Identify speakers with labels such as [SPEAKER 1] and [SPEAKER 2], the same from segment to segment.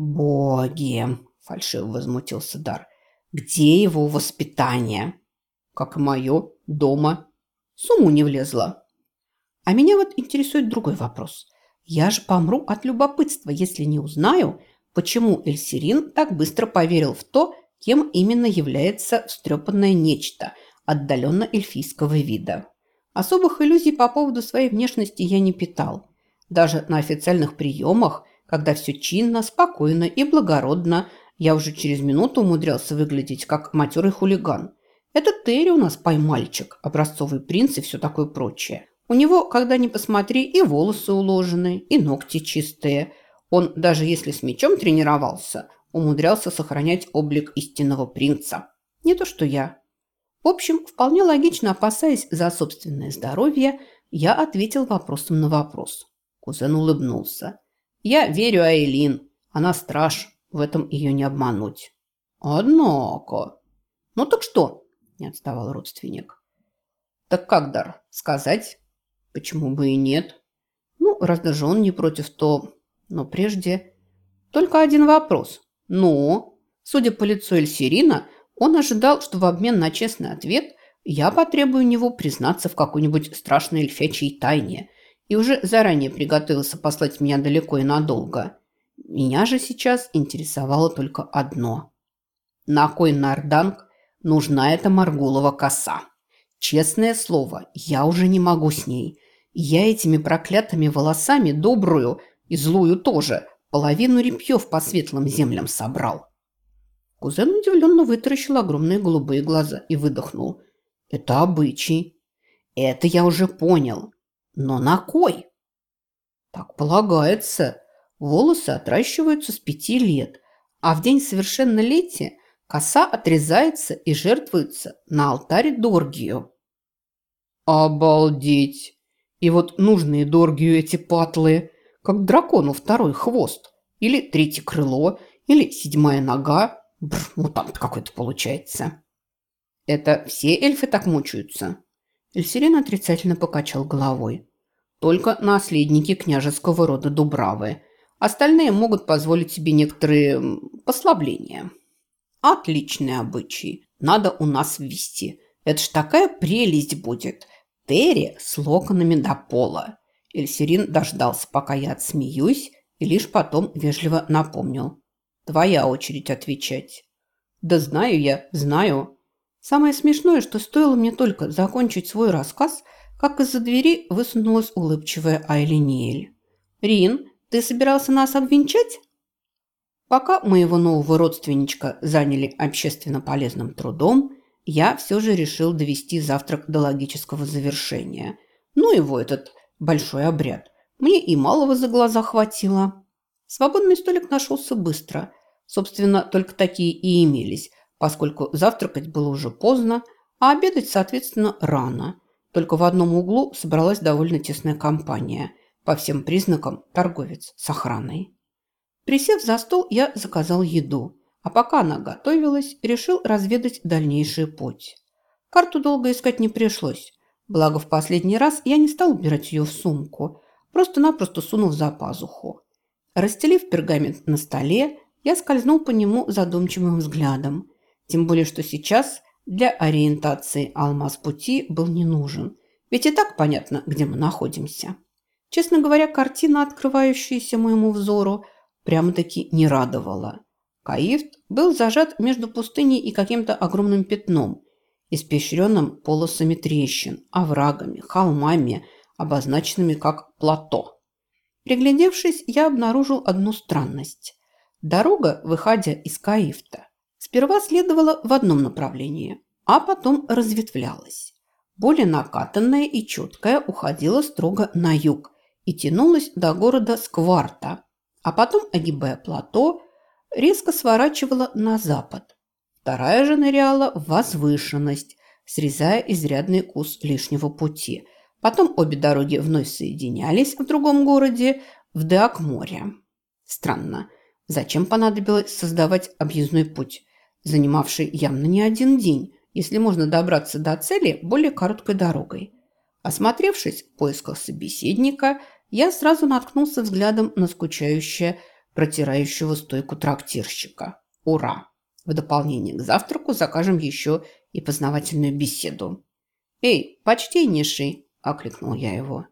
[SPEAKER 1] «Боги!» – фальшиво возмутился Дар. «Где его воспитание?» «Как и мое, дома. С уму не влезла». А меня вот интересует другой вопрос. Я же помру от любопытства, если не узнаю, почему Эльсирин так быстро поверил в то, кем именно является встрепанное нечто отдаленно эльфийского вида. Особых иллюзий по поводу своей внешности я не питал. Даже на официальных приемах, когда все чинно, спокойно и благородно, я уже через минуту умудрялся выглядеть как матерый хулиган. Этот Терри у нас поймальчик, образцовый принц и все такое прочее. У него, когда ни посмотри, и волосы уложены, и ногти чистые. Он, даже если с мечом тренировался, умудрялся сохранять облик истинного принца. Не то что я. В общем, вполне логично опасаясь за собственное здоровье, я ответил вопросом на вопрос. Кузен улыбнулся. «Я верю Айлин. Она страж. В этом ее не обмануть». «Однако...» «Ну так что?» – не отставал родственник. «Так как, Дар, сказать?» Почему бы и нет? Ну, раз даже он не против, то... Но прежде... Только один вопрос. Но, судя по лицу Эльсирина, он ожидал, что в обмен на честный ответ я потребую у него признаться в какой-нибудь страшной эльфячьей тайне и уже заранее приготовился послать меня далеко и надолго. Меня же сейчас интересовало только одно. На кой Нарданг нужна эта Маргулова коса? Честное слово, я уже не могу с ней. Я этими проклятыми волосами добрую и злую тоже половину репьев по светлым землям собрал. Кузен удивленно вытаращил огромные голубые глаза и выдохнул. Это обычай. Это я уже понял. Но на кой? Так полагается. Волосы отращиваются с пяти лет, а в день совершеннолетия коса отрезается и жертвуется на алтаре Доргию. «Обалдеть!» И вот нужные Доргию эти патлы, как дракону второй хвост, или третье крыло, или седьмая нога. Бррр, мутант какой-то получается. Это все эльфы так мучаются? Эльсирин отрицательно покачал головой. Только наследники княжеского рода Дубравы. Остальные могут позволить себе некоторые послабления. Отличный обычай. Надо у нас ввести. Это ж такая прелесть будет. Терри с локонами до пола. Эльсерин дождался, пока я отсмеюсь, и лишь потом вежливо напомнил. «Твоя очередь отвечать». «Да знаю я, знаю». Самое смешное, что стоило мне только закончить свой рассказ, как из-за двери высунулась улыбчивая Айлиниэль. «Рин, ты собирался нас обвенчать?» Пока моего нового родственничка заняли общественно полезным трудом, я все же решил довести завтрак до логического завершения. Ну его этот большой обряд. Мне и малого за глаза хватило. Свободный столик нашелся быстро. Собственно, только такие и имелись, поскольку завтракать было уже поздно, а обедать, соответственно, рано. Только в одном углу собралась довольно тесная компания. По всем признакам торговец с охраной. Присев за стол, я заказал еду – а пока она готовилась, решил разведать дальнейший путь. Карту долго искать не пришлось. Благо, в последний раз я не стал убирать ее в сумку, просто-напросто сунув за пазуху. Расстелив пергамент на столе, я скользнул по нему задумчивым взглядом. Тем более, что сейчас для ориентации алмаз пути был не нужен. Ведь и так понятно, где мы находимся. Честно говоря, картина, открывающаяся моему взору, прямо-таки не радовала. Каифт был зажат между пустыней и каким-то огромным пятном, испещренным полосами трещин, оврагами, холмами, обозначенными как плато. Приглядевшись, я обнаружил одну странность. Дорога, выходя из Каифта, сперва следовала в одном направлении, а потом разветвлялась. Более накатанная и четкая уходила строго на юг и тянулась до города Скварта, а потом, огибая плато, резко сворачивала на запад. Вторая же ныряла в возвышенность, срезая изрядный кус лишнего пути. Потом обе дороги вновь соединялись в другом городе, в Деакморе. Странно, зачем понадобилось создавать объездной путь, занимавший явно не один день, если можно добраться до цели более короткой дорогой. Осмотревшись в поисках собеседника, я сразу наткнулся взглядом на скучающее протирающего стойку трактирщика. Ура! В дополнение к завтраку закажем еще и познавательную беседу. «Эй, почтеннейший!» – окликнул я его.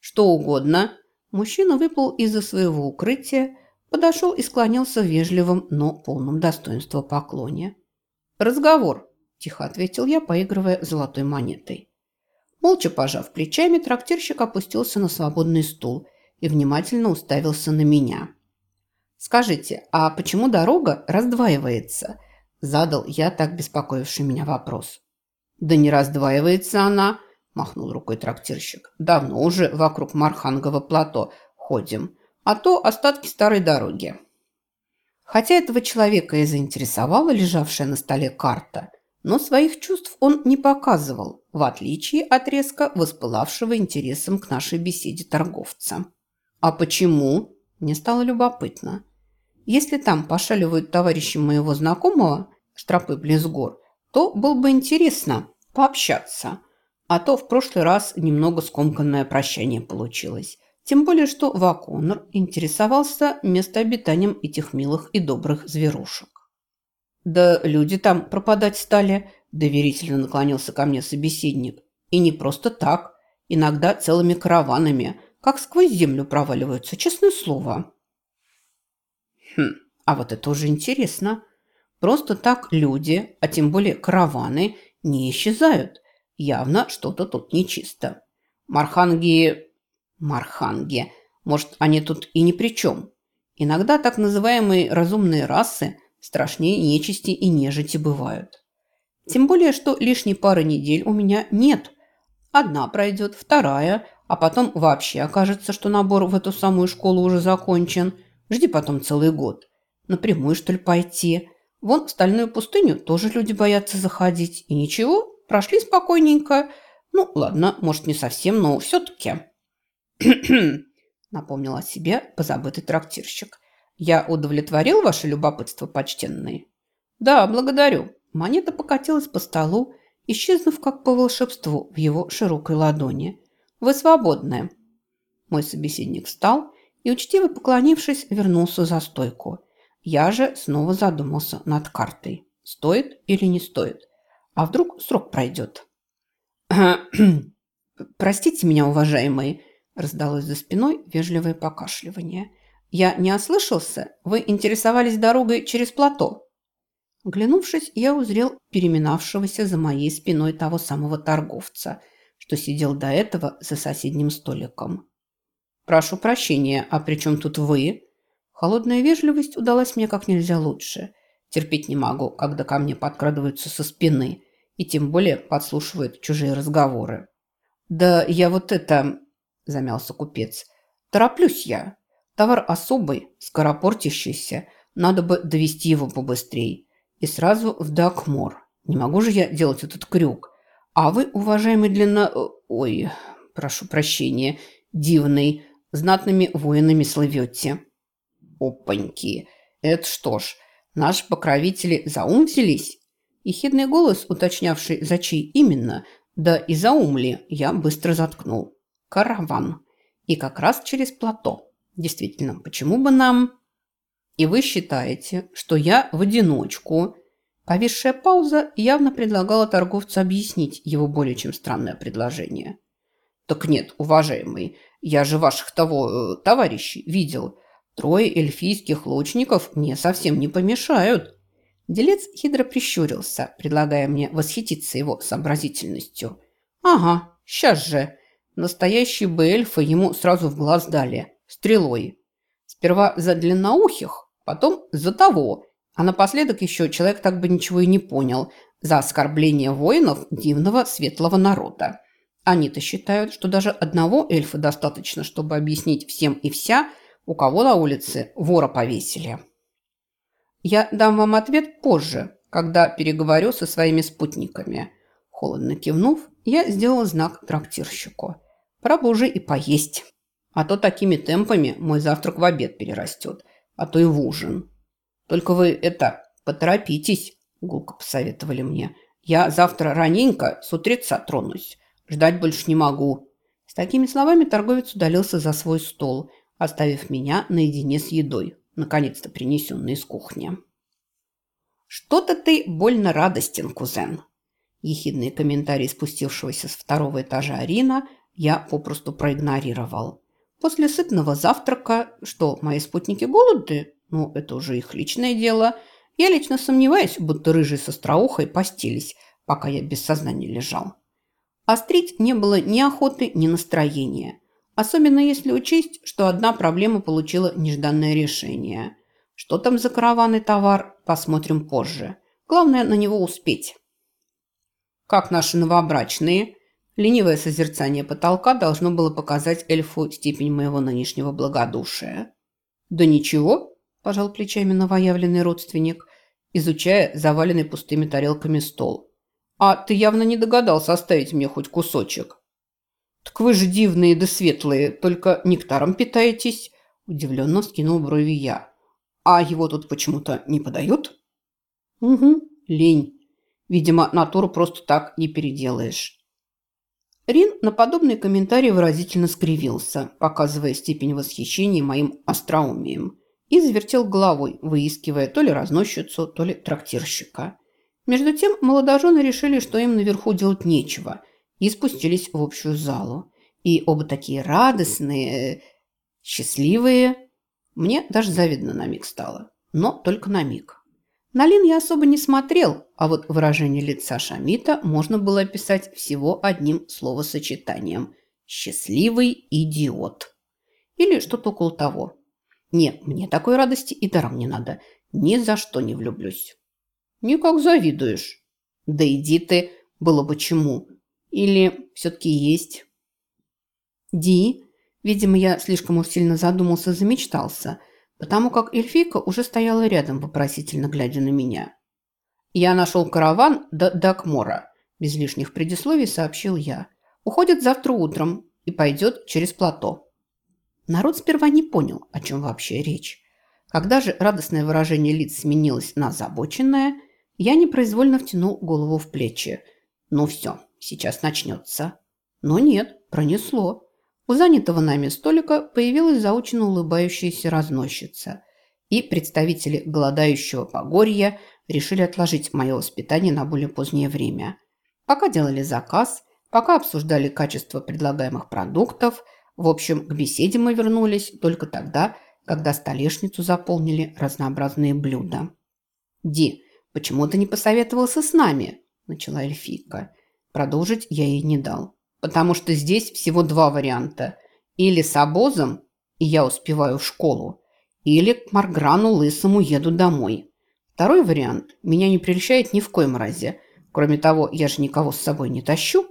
[SPEAKER 1] «Что угодно!» Мужчина выплыл из-за своего укрытия, подошел и склонился в вежливом, но полном достоинства поклоне. «Разговор!» – тихо ответил я, поигрывая золотой монетой. Молча пожав плечами, трактирщик опустился на свободный стул и внимательно уставился на меня. «Скажите, а почему дорога раздваивается?» – задал я так беспокоивший меня вопрос. «Да не раздваивается она», – махнул рукой трактирщик. «Давно уже вокруг Мархангового плато ходим, а то остатки старой дороги». Хотя этого человека и заинтересовала лежавшая на столе карта, но своих чувств он не показывал, в отличие от резко воспылавшего интересом к нашей беседе торговца. «А почему?» Мне стало любопытно. Если там пошаливают товарищи моего знакомого, Штропы Близгор, то было бы интересно пообщаться. А то в прошлый раз немного скомканное прощание получилось. Тем более, что Ваконор интересовался местообитанием этих милых и добрых зверушек. «Да люди там пропадать стали», – доверительно наклонился ко мне собеседник. «И не просто так, иногда целыми караванами, как сквозь землю проваливаются, честное слово». Хм, а вот это уже интересно. Просто так люди, а тем более караваны, не исчезают. Явно что-то тут нечисто. Марханги... Марханги. Может, они тут и ни при чем. Иногда так называемые разумные расы страшнее нечисти и нежити бывают. Тем более, что лишней пары недель у меня нет. Одна пройдет, вторая, а потом вообще окажется, что набор в эту самую школу уже закончен – Жди потом целый год. Напрямую, что ли, пойти? Вон в стальную пустыню тоже люди боятся заходить. И ничего, прошли спокойненько. Ну, ладно, может, не совсем, но все-таки. Напомнил о себе позабытый трактирщик. Я удовлетворил ваше любопытство, почтенные? Да, благодарю. Монета покатилась по столу, исчезнув как по волшебству в его широкой ладони. Вы свободны. Мой собеседник встал и, учтиво поклонившись, вернулся за стойку. Я же снова задумался над картой. Стоит или не стоит? А вдруг срок пройдет? «Простите меня, уважаемые», – раздалось за спиной вежливое покашливание. «Я не ослышался? Вы интересовались дорогой через плато?» Глянувшись, я узрел переминавшегося за моей спиной того самого торговца, что сидел до этого за соседним столиком. «Прошу прощения, а при чем тут вы?» Холодная вежливость удалась мне как нельзя лучше. Терпеть не могу, когда ко мне подкрадываются со спины и тем более подслушивают чужие разговоры. «Да я вот это...» – замялся купец. «Тороплюсь я. Товар особый, скоропортящийся. Надо бы довести его побыстрее. И сразу в Дакмор. Не могу же я делать этот крюк. А вы, уважаемый длинно... Ой, прошу прощения, дивный знатными воинами слывете». «Опаньки! Это что ж, наши покровители за ум взялись?» Ехидный голос, уточнявший, за чей именно, да и за ум ли, я быстро заткнул. «Караван. И как раз через плато. Действительно, почему бы нам...» «И вы считаете, что я в одиночку...» Повисшая пауза явно предлагала торговцу объяснить его более чем странное предложение. «Так нет, уважаемый, я же ваших того э, товарищей видел. Трое эльфийских лучников мне совсем не помешают». Делец хитро прищурился, предлагая мне восхититься его сообразительностью. «Ага, сейчас же. Настоящие бы эльфы ему сразу в глаз дали. Стрелой. Сперва за длинноухих, потом за того. А напоследок еще человек так бы ничего и не понял. За оскорбление воинов дивного светлого народа. Они-то считают, что даже одного эльфа достаточно, чтобы объяснить всем и вся, у кого на улице вора повесили. Я дам вам ответ позже, когда переговорю со своими спутниками. Холодно кивнув, я сделал знак трактирщику. Пора бы уже и поесть. А то такими темпами мой завтрак в обед перерастет, а то и в ужин. Только вы это, поторопитесь, гулко посоветовали мне. Я завтра раненько с утреца тронусь. Ждать больше не могу». С такими словами торговец удалился за свой стол, оставив меня наедине с едой. наконец-то принесенный из кухни. «Что-то ты больно радостен, кузен!» Ехидный комментарий спустившегося с второго этажа Арина я попросту проигнорировал. После сытного завтрака, что мои спутники голодны, ну, это уже их личное дело, я лично сомневаюсь, будто рыжие со страухой постились, пока я без сознания лежал. Острить не было ни охоты, ни настроения. Особенно если учесть, что одна проблема получила нежданное решение. Что там за караванный товар, посмотрим позже. Главное на него успеть. Как наши новобрачные? Ленивое созерцание потолка должно было показать эльфу степень моего нынешнего благодушия. «Да ничего», – пожал плечами новоявленный родственник, изучая заваленный пустыми тарелками стол. «А ты явно не догадался оставить мне хоть кусочек». «Так вы же дивные да светлые, только нектаром питаетесь», – удивленно скинул брови я. А его тут почему-то не подают? Угу, лень. Видимо, натуру просто так не переделаешь. Рин на подобный комментарий выразительно скривился, показывая степень восхищения моим остроумием, и завертел головой, выискивая то ли разносчицу, то ли трактирщика. Между тем молодожены решили, что им наверху делать нечего, и спустились в общую залу. И оба такие радостные, счастливые, мне даже завидно на миг стало. Но только на миг. На Лин я особо не смотрел, а вот выражение лица Шамита можно было описать всего одним словосочетанием «счастливый идиот». Или что-то около того. Нет, мне такой радости и даром не надо. Ни за что не влюблюсь. Никак завидуешь. Да иди ты, было бы чему. Или все-таки есть. Ди, Видимо, я слишком уж сильно задумался замечтался, потому как эльфийка уже стояла рядом, вопросительно глядя на меня. «Я нашел караван до Дакмора», – без лишних предисловий сообщил я. «Уходит завтра утром и пойдет через плато». Народ сперва не понял, о чем вообще речь. Когда же радостное выражение лиц сменилось на озабоченное, я непроизвольно втянул голову в плечи. «Ну все, сейчас начнется». Но нет, пронесло. У занятого нами столика появилась заученно улыбающаяся разносчица, и представители голодающего Погорья решили отложить мое воспитание на более позднее время. Пока делали заказ, пока обсуждали качество предлагаемых продуктов, в общем, к беседе мы вернулись только тогда, когда столешницу заполнили разнообразные блюда. «Ди, почему ты не посоветовался с нами?» – начала эльфийка. Продолжить я ей не дал потому что здесь всего два варианта. Или с обозом, и я успеваю в школу, или к Марграну Лысому еду домой. Второй вариант меня не прельщает ни в коем разе. Кроме того, я же никого с собой не тащу.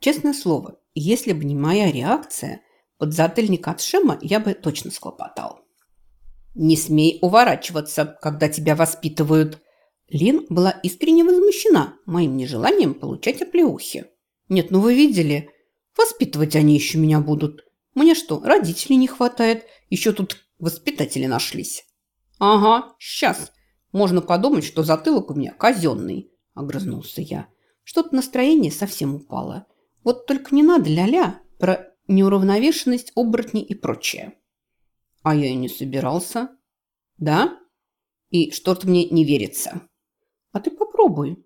[SPEAKER 1] Честное слово, если бы не моя реакция, под затыльник от Шема я бы точно схлопотал. «Не смей уворачиваться, когда тебя воспитывают!» Лин была искренне возмущена моим нежеланием получать оплеухи. Нет, ну вы видели? Воспитывать они еще меня будут. Мне что, родителей не хватает? Еще тут воспитатели нашлись. Ага, сейчас. Можно подумать, что затылок у меня казенный, огрызнулся я. Что-то настроение совсем упало. Вот только не надо ля-ля про неуравновешенность, оборотни и прочее. А я и не собирался. Да? И что-то мне не верится. А ты попробуй.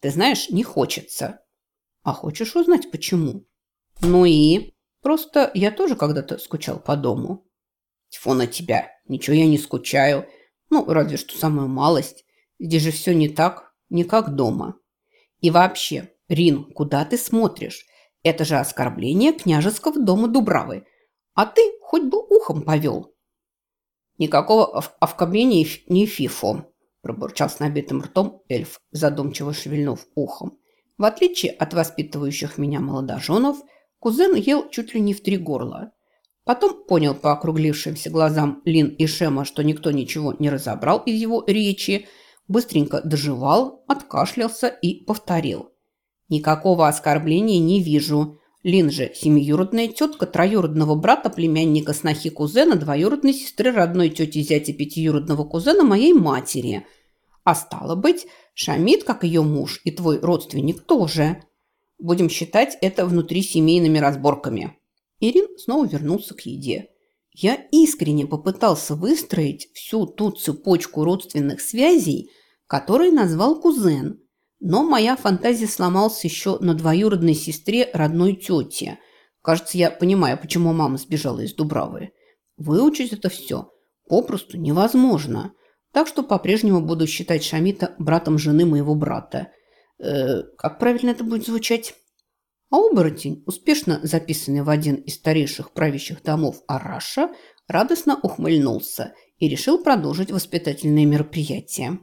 [SPEAKER 1] Ты знаешь, не хочется. А хочешь узнать, почему? Ну и? Просто я тоже когда-то скучал по дому. Тьфу на тебя. Ничего я не скучаю. Ну, разве что самую малость. Здесь же все не так, не как дома. И вообще, Рин, куда ты смотришь? Это же оскорбление княжеского дома Дубравы. А ты хоть бы ухом повел. Никакого овкобления не фифо, пробурчал с набитым ртом эльф, задумчиво шевельнув ухом. В отличие от воспитывающих меня молодоженов, кузен ел чуть ли не в три горла. Потом понял по округлившимся глазам Лин и Шема, что никто ничего не разобрал из его речи, быстренько доживал, откашлялся и повторил. «Никакого оскорбления не вижу. Лин же семиюродная тетка троюродного брата, племянника снохи кузена, двоюродной сестры родной тети зятя пятиюродного кузена моей матери. А стало быть, Шамид, как ее муж, и твой родственник тоже. Будем считать это внутрисемейными разборками». Ирин снова вернулся к еде. Я искренне попытался выстроить всю ту цепочку родственных связей, которые назвал кузен, но моя фантазия сломалась еще на двоюродной сестре родной тети. Кажется, я понимаю, почему мама сбежала из Дубравы. Выучить это все попросту невозможно. Так что по-прежнему буду считать Шамита братом жены моего брата. Э, как правильно это будет звучать? А оборотень, успешно записанный в один из старейших правящих домов Араша, радостно ухмыльнулся и решил продолжить воспитательные мероприятия.